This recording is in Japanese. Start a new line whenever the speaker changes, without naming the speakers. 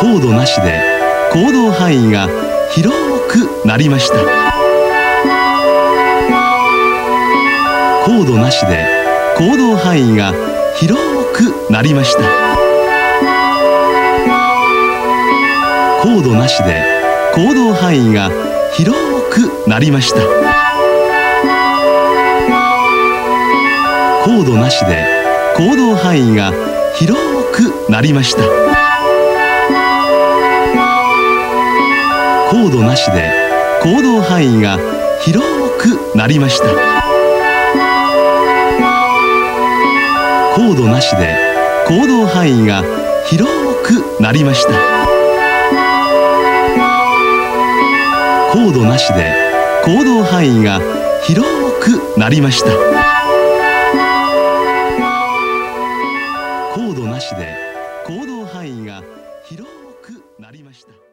高度なしで行動範囲が広くなりました。高度なしで行動範囲が広くなりました。高度なしで行動範囲が広くなりました。高度なしで行動範囲が広くなりました。高度なしで行動範囲が広くなりました。高度なしで行動範囲が広くなりました。高度なしで行動範囲が広くなりました。高度なしで行動範囲が広くなりました。